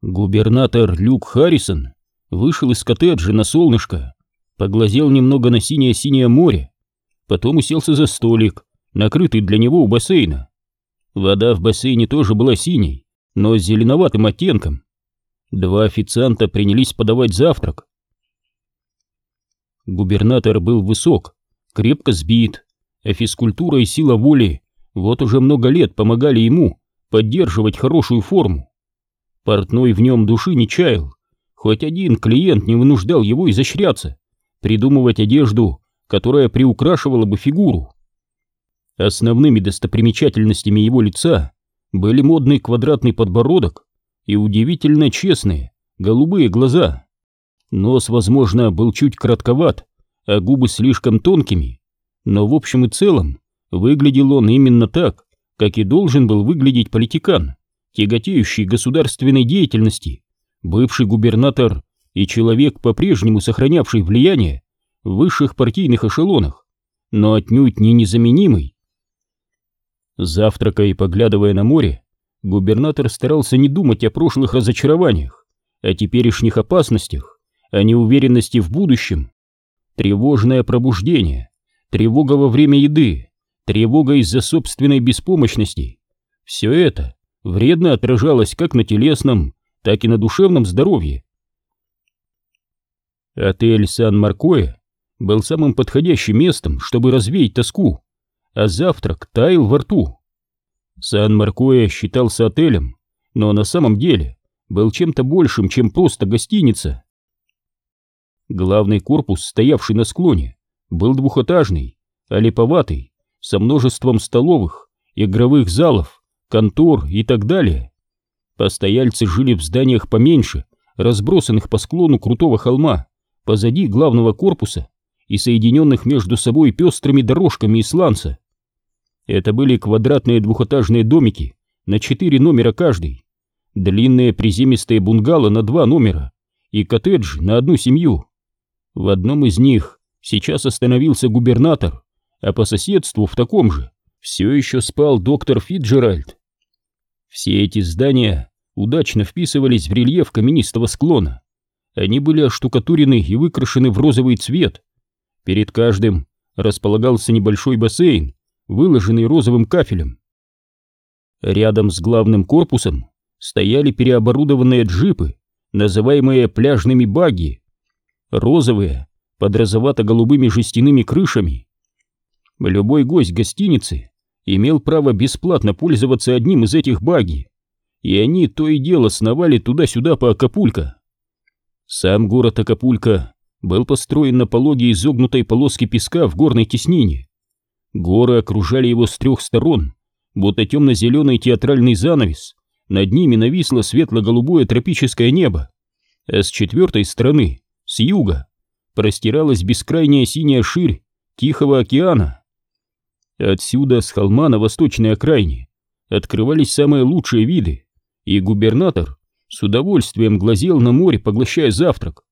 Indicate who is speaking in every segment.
Speaker 1: Губернатор Люк Харрисон вышел из коттеджа на солнышко, поглазел немного на синее-синее море, потом уселся за столик, накрытый для него у бассейна. Вода в бассейне тоже была синей, но с зеленоватым оттенком. Два официанта принялись подавать завтрак. Губернатор был высок, крепко сбит, а физкультура и сила воли вот уже много лет помогали ему поддерживать хорошую форму. Портной в нем души не чаял. Хоть один клиент не вынуждал его изощряться, придумывать одежду, которая приукрашивала бы фигуру. Основными достопримечательностями его лица были модный квадратный подбородок и удивительно честные голубые глаза. Нос, возможно, был чуть коротковат, а губы слишком тонкими, но в общем и целом выглядел он именно так, как и должен был выглядеть политикан тяготеющий государственной деятельности, бывший губернатор и человек, по-прежнему сохранявший влияние в высших партийных эшелонах, но отнюдь не незаменимый. Завтракая и поглядывая на море, губернатор старался не думать о прошлых разочарованиях, о теперешних опасностях, о неуверенности в будущем. Тревожное пробуждение, тревога во время еды, тревога из-за собственной беспомощности. Все это вредно отражалось как на телесном, так и на душевном здоровье. Отель Сан-Маркоя был самым подходящим местом, чтобы развеять тоску, а завтрак таял во рту. Сан-Маркоя считался отелем, но на самом деле был чем-то большим, чем просто гостиница. Главный корпус, стоявший на склоне, был двухэтажный, а липоватый, со множеством столовых, игровых залов, контор и так далее. Постояльцы жили в зданиях поменьше, разбросанных по склону крутого холма, позади главного корпуса и соединенных между собой пестрыми дорожками из сланца. Это были квадратные двухэтажные домики на четыре номера каждый, длинные приземистые бунгало на два номера и коттедж на одну семью. В одном из них сейчас остановился губернатор, а по соседству в таком же все еще спал доктор Фитджеральд. Все эти здания удачно вписывались в рельеф каменистого склона. Они были оштукатурены и выкрашены в розовый цвет. Перед каждым располагался небольшой бассейн, выложенный розовым кафелем. Рядом с главным корпусом стояли переоборудованные джипы, называемые пляжными багги. Розовые, под розовато-голубыми жестяными крышами. Любой гость гостиницы имел право бесплатно пользоваться одним из этих баги, и они то и дело сновали туда-сюда по Акапулько. Сам город Акапулько был построен на пологе изогнутой полоски песка в горной теснине. Горы окружали его с трех сторон, будто темно-зеленый театральный занавес, над ними нависло светло-голубое тропическое небо, а с четвертой стороны, с юга, простиралась бескрайняя синяя ширь Тихого океана. Отсюда, с холма на восточной окраине, открывались самые лучшие виды, и губернатор с удовольствием глазел на море, поглощая завтрак.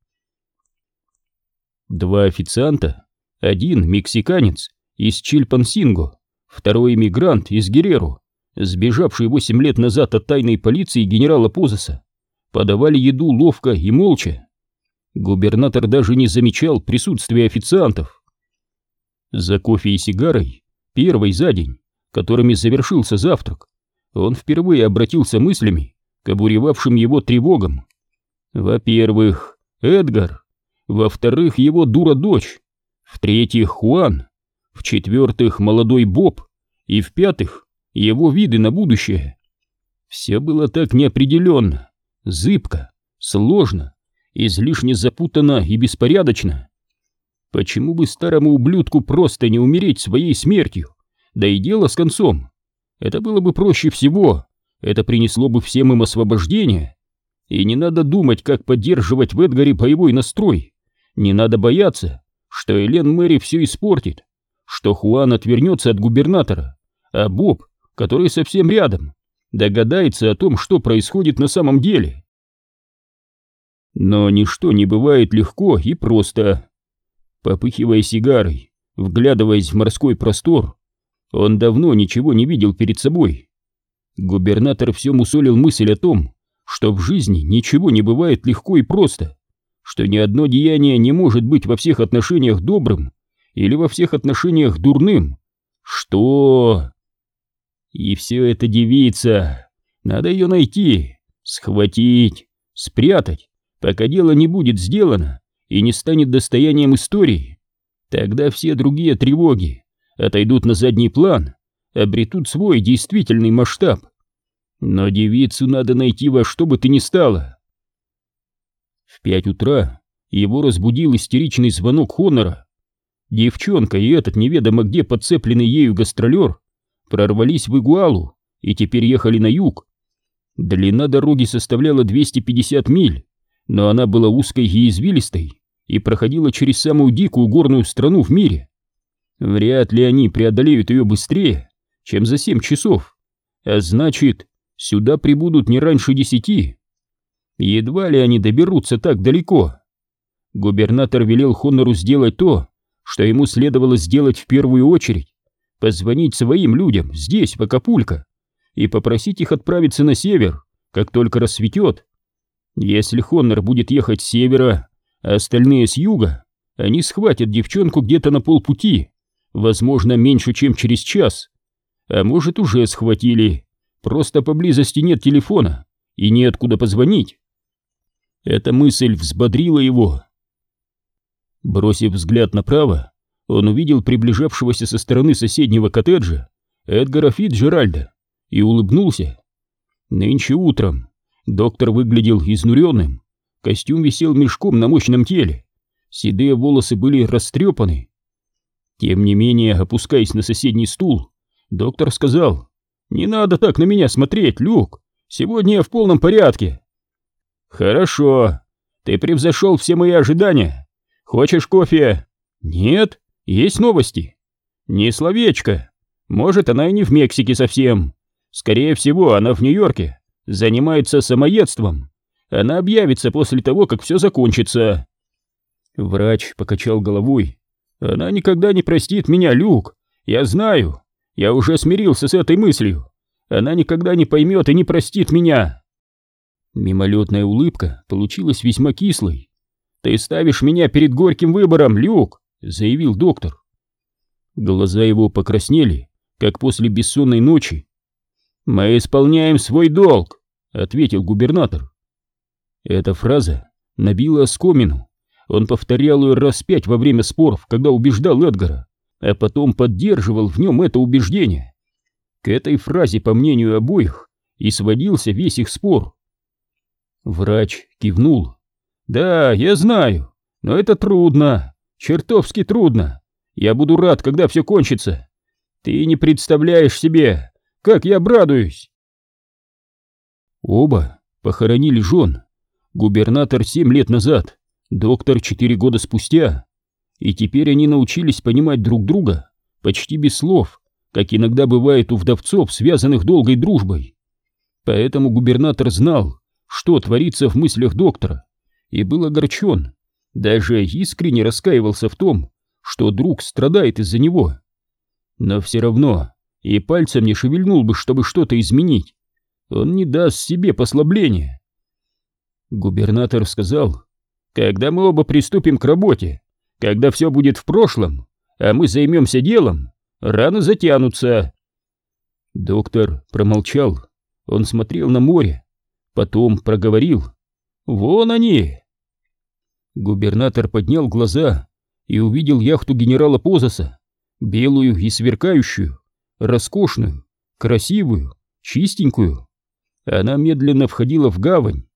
Speaker 1: Два официанта, один мексиканец из Чильпансинго, второй эмигрант из Гереро, сбежавший восемь лет назад от тайной полиции генерала Позеса, подавали еду ловко и молча. Губернатор даже не замечал присутствия официантов. За кофе и сигарой первый за день, которыми завершился завтрак, он впервые обратился мыслями к обуревавшим его тревогам. Во-первых, Эдгар, во-вторых, его дура-дочь, в-третьих, Хуан, в-четвертых, молодой Боб, и в-пятых, его виды на будущее. Все было так неопределенно, зыбко, сложно, излишне запутанно и беспорядочно. Почему бы старому ублюдку просто не умереть своей смертью? Да и дело с концом. Это было бы проще всего. Это принесло бы всем им освобождение. И не надо думать, как поддерживать в Эдгаре боевой настрой. Не надо бояться, что Элен Мэри все испортит, что Хуан отвернется от губернатора, а Боб, который совсем рядом, догадается о том, что происходит на самом деле. Но ничто не бывает легко и просто. Попыхивая сигарой, вглядываясь в морской простор, он давно ничего не видел перед собой. Губернатор все мусолил мысль о том, что в жизни ничего не бывает легко и просто, что ни одно деяние не может быть во всех отношениях добрым или во всех отношениях дурным. Что? И все это девица. Надо ее найти, схватить, спрятать, пока дело не будет сделано и не станет достоянием истории. Тогда все другие тревоги отойдут на задний план, обретут свой действительный масштаб. Но девицу надо найти во что бы ты ни стало. В пять утра его разбудил истеричный звонок Хонора. Девчонка и этот неведомо где подцепленный ею гастролер прорвались в Игуалу и теперь ехали на юг. Длина дороги составляла 250 миль, но она была узкой и извилистой и проходила через самую дикую горную страну в мире. Вряд ли они преодолеют ее быстрее, чем за семь часов, а значит, сюда прибудут не раньше десяти. Едва ли они доберутся так далеко. Губернатор велел Хонору сделать то, что ему следовало сделать в первую очередь, позвонить своим людям здесь, в Акапулько, и попросить их отправиться на север, как только рассветет. Если Хоннор будет ехать с севера, а остальные с юга, они схватят девчонку где-то на полпути, возможно, меньше, чем через час. А может, уже схватили, просто поблизости нет телефона и неоткуда позвонить. Эта мысль взбодрила его. Бросив взгляд направо, он увидел приближавшегося со стороны соседнего коттеджа Эдгара Фитджеральда и улыбнулся. Нынче утром доктор выглядел изнуренным, костюм висел мешком на мощном теле, седые волосы были растрепаны. Тем не менее, опускаясь на соседний стул, доктор сказал, «Не надо так на меня смотреть, Люк, сегодня я в полном порядке». «Хорошо, ты превзошел все мои ожидания. Хочешь кофе?» «Нет, есть новости». «Не словечко. Может, она и не в Мексике совсем. Скорее всего, она в Нью-Йорке, занимается самоедством. Она объявится после того, как все закончится. Врач покачал головой. Она никогда не простит меня, Люк. Я знаю. Я уже смирился с этой мыслью. Она никогда не поймет и не простит меня. Мимолетная улыбка получилась весьма кислой. «Ты ставишь меня перед горьким выбором, Люк!» — заявил доктор. Глаза его покраснели, как после бессонной ночи. «Мы исполняем свой долг», — ответил губернатор. Эта фраза набила оскомину. Он повторял ее раз пять во время споров, когда убеждал Эдгара, а потом поддерживал в нем это убеждение. К этой фразе, по мнению обоих, и сводился весь их спор. Врач кивнул. «Да, я знаю, но это трудно, чертовски трудно. Я буду рад, когда все кончится. Ты не представляешь себе, как я обрадуюсь!» Оба похоронили жен Губернатор семь лет назад, доктор четыре года спустя. И теперь они научились понимать друг друга почти без слов, как иногда бывает у вдовцов, связанных долгой дружбой. Поэтому губернатор знал, что творится в мыслях доктора, и был огорчен, даже искренне раскаивался в том, что друг страдает из-за него. Но все равно и пальцем не шевельнул бы, чтобы что-то изменить. Он не даст себе послабления. Губернатор сказал, когда мы оба приступим к работе, когда все будет в прошлом, а мы займемся делом, раны затянутся. Доктор промолчал, он смотрел на море, потом проговорил. Вон они! Губернатор поднял глаза и увидел яхту генерала Позаса, белую и сверкающую, роскошную, красивую, чистенькую. Она медленно входила в гавань,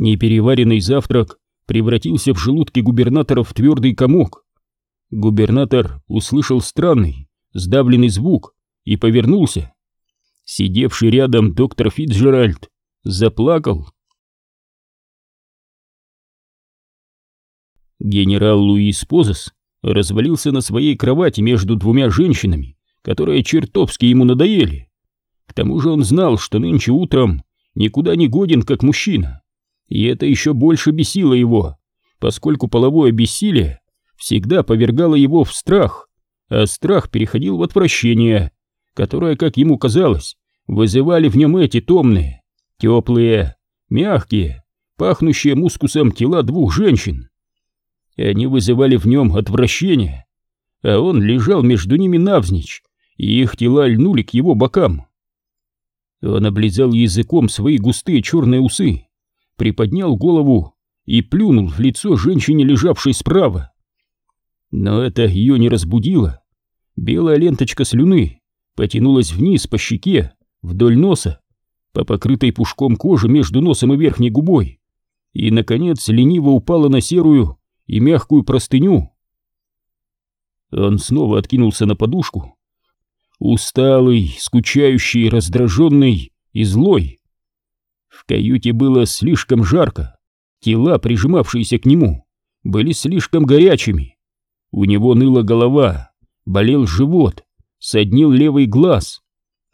Speaker 1: Непереваренный завтрак превратился в желудке губернатора в твердый комок. Губернатор услышал странный, сдавленный звук и повернулся. Сидевший рядом доктор Фитджеральд заплакал. Генерал Луис Позас развалился на своей кровати между двумя женщинами, которые чертовски ему надоели. К тому же он знал, что нынче утром никуда не годен как мужчина. И это еще больше бесило его, поскольку половое бессилие всегда повергало его в страх, а страх переходил в отвращение, которое, как ему казалось, вызывали в нем эти томные, Теплые, мягкие, пахнущие мускусом тела двух женщин. Они вызывали в нем отвращение, а он лежал между ними навзничь, и их тела льнули к его бокам. Он облизал языком свои густые черные усы, приподнял голову и плюнул в лицо женщине, лежавшей справа. Но это ее не разбудило. Белая ленточка слюны потянулась вниз по щеке, вдоль носа, по покрытой пушком кожи между носом и верхней губой, и, наконец, лениво упала на серую и мягкую простыню. Он снова откинулся на подушку, усталый, скучающий, раздраженный и злой. В каюте было слишком жарко, тела, прижимавшиеся к нему, были слишком горячими. У него ныла голова, болел живот, соднил левый глаз.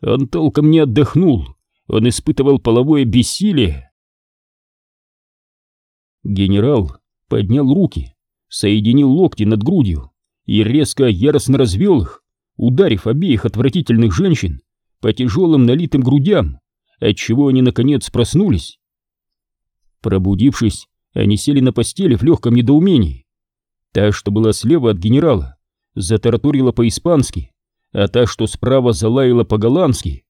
Speaker 1: Он толком не отдохнул, он испытывал половое бессилие. Генерал поднял руки, соединил локти над грудью и резко, яростно развел их, ударив обеих отвратительных женщин по тяжелым налитым грудям, отчего они наконец проснулись. Пробудившись, они сели на постели в легком недоумении. Та, что была слева от генерала, затараторила по-испански, а та, что справа, залаяла по-голландски.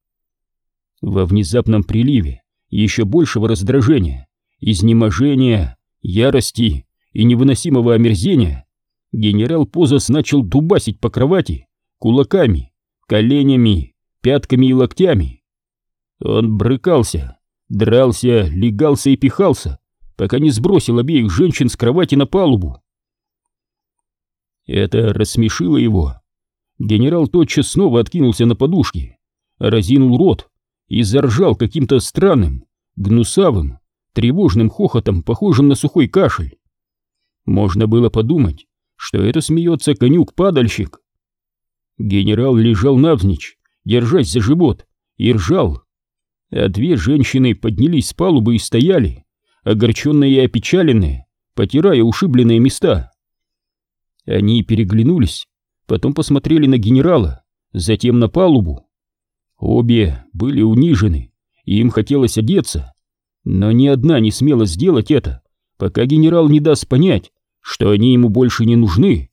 Speaker 1: Во внезапном приливе еще большего раздражения, изнеможения, ярости и невыносимого омерзения генерал Позас начал дубасить по кровати кулаками, коленями, пятками и локтями. Он брыкался, дрался, легался и пихался, пока не сбросил обеих женщин с кровати на палубу. Это рассмешило его. Генерал тотчас снова откинулся на подушки, разинул рот и заржал каким-то странным, гнусавым, тревожным хохотом, похожим на сухой кашель. Можно было подумать, что это смеется конюк-падальщик. Генерал лежал навзничь, держась за живот, и ржал. А две женщины поднялись с палубы и стояли, огорченные и опечаленные, потирая ушибленные места. Они переглянулись, потом посмотрели на генерала, затем на палубу. Обе были унижены, и им хотелось одеться, но ни одна не смела сделать это, пока генерал не даст понять, что они ему больше не нужны.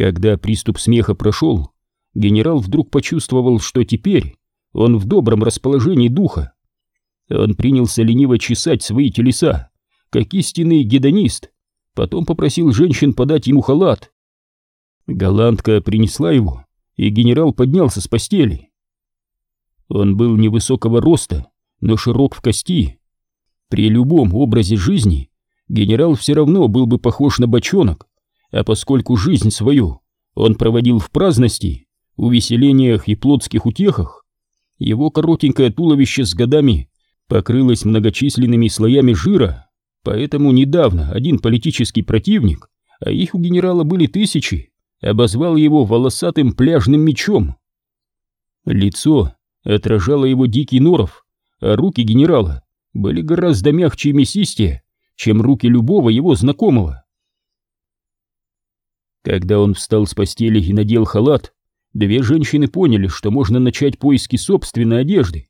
Speaker 1: Когда приступ смеха прошел, генерал вдруг почувствовал, что теперь он в добром расположении духа. Он принялся лениво чесать свои телеса, как истинный гедонист, потом попросил женщин подать ему халат. Голландка принесла его, и генерал поднялся с постели. Он был невысокого роста, но широк в кости. При любом образе жизни генерал все равно был бы похож на бочонок, а поскольку жизнь свою он проводил в праздности, увеселениях и плотских утехах, его коротенькое туловище с годами покрылось многочисленными слоями жира, поэтому недавно один политический противник, а их у генерала были тысячи, обозвал его волосатым пляжным мечом. Лицо отражало его дикий норов, а руки генерала были гораздо мягче и мясистее, чем руки любого его знакомого. Когда он встал с постели и надел халат, две женщины поняли, что можно начать поиски собственной одежды.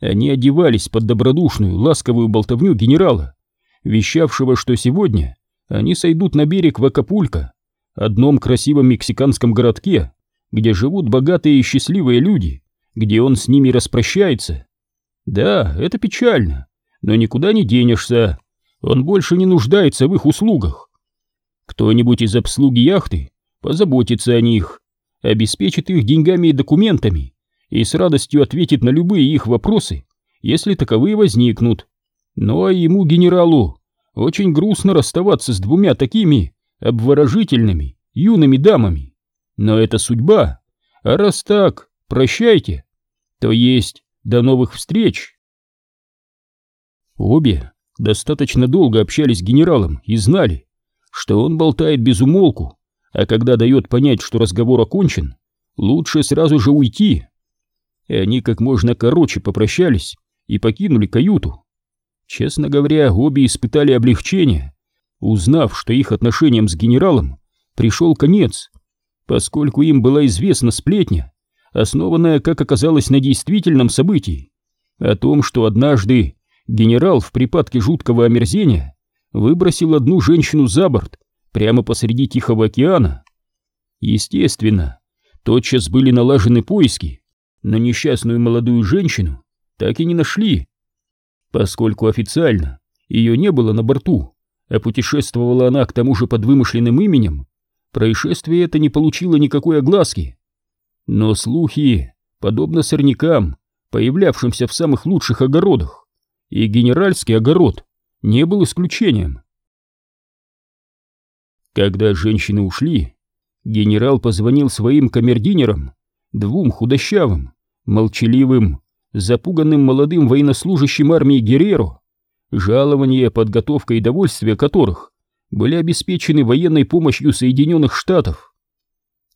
Speaker 1: Они одевались под добродушную, ласковую болтовню генерала, вещавшего, что сегодня они сойдут на берег в Акапулько, одном красивом мексиканском городке, где живут богатые и счастливые люди, где он с ними распрощается. Да, это печально, но никуда не денешься, он больше не нуждается в их услугах. Кто-нибудь из обслуги яхты позаботится о них, обеспечит их деньгами и документами и с радостью ответит на любые их вопросы, если таковые возникнут. Ну а ему, генералу, очень грустно расставаться с двумя такими обворожительными юными дамами. Но это судьба, а раз так, прощайте, то есть до новых встреч. Обе достаточно долго общались с генералом и знали, что он болтает без умолку, а когда дает понять, что разговор окончен, лучше сразу же уйти. И они как можно короче попрощались и покинули каюту. Честно говоря, обе испытали облегчение, узнав, что их отношениям с генералом пришел конец, поскольку им была известна сплетня, основанная, как оказалось, на действительном событии, о том, что однажды генерал в припадке жуткого омерзения выбросил одну женщину за борт прямо посреди Тихого океана. Естественно, тотчас были налажены поиски, но несчастную молодую женщину так и не нашли. Поскольку официально ее не было на борту, а путешествовала она к тому же под вымышленным именем, происшествие это не получило никакой огласки. Но слухи, подобно сорнякам, появлявшимся в самых лучших огородах, и генеральский огород не был исключением. Когда женщины ушли, генерал позвонил своим камердинерам, двум худощавым, молчаливым, запуганным молодым военнослужащим армии Герреро, жалования, подготовка и довольствие которых были обеспечены военной помощью Соединенных Штатов.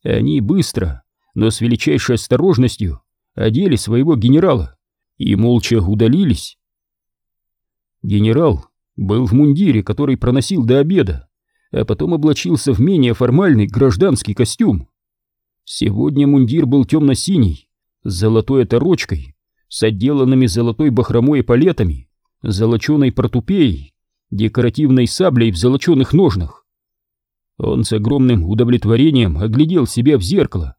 Speaker 1: Они быстро, но с величайшей осторожностью одели своего генерала и молча удалились. Генерал был в мундире, который проносил до обеда, а потом облачился в менее формальный гражданский костюм. Сегодня мундир был темно-синий, с золотой оторочкой, с отделанными золотой бахромой палетами, золоченой портупеей, декоративной саблей в золоченых ножнах. Он с огромным удовлетворением оглядел себя в зеркало.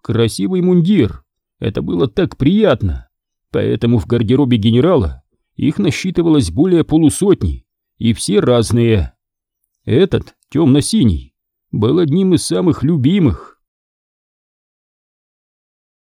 Speaker 1: Красивый мундир, это было так приятно, поэтому в гардеробе генерала их насчитывалось более полусотни, и все разные. Этот, темно-синий, был одним из самых любимых.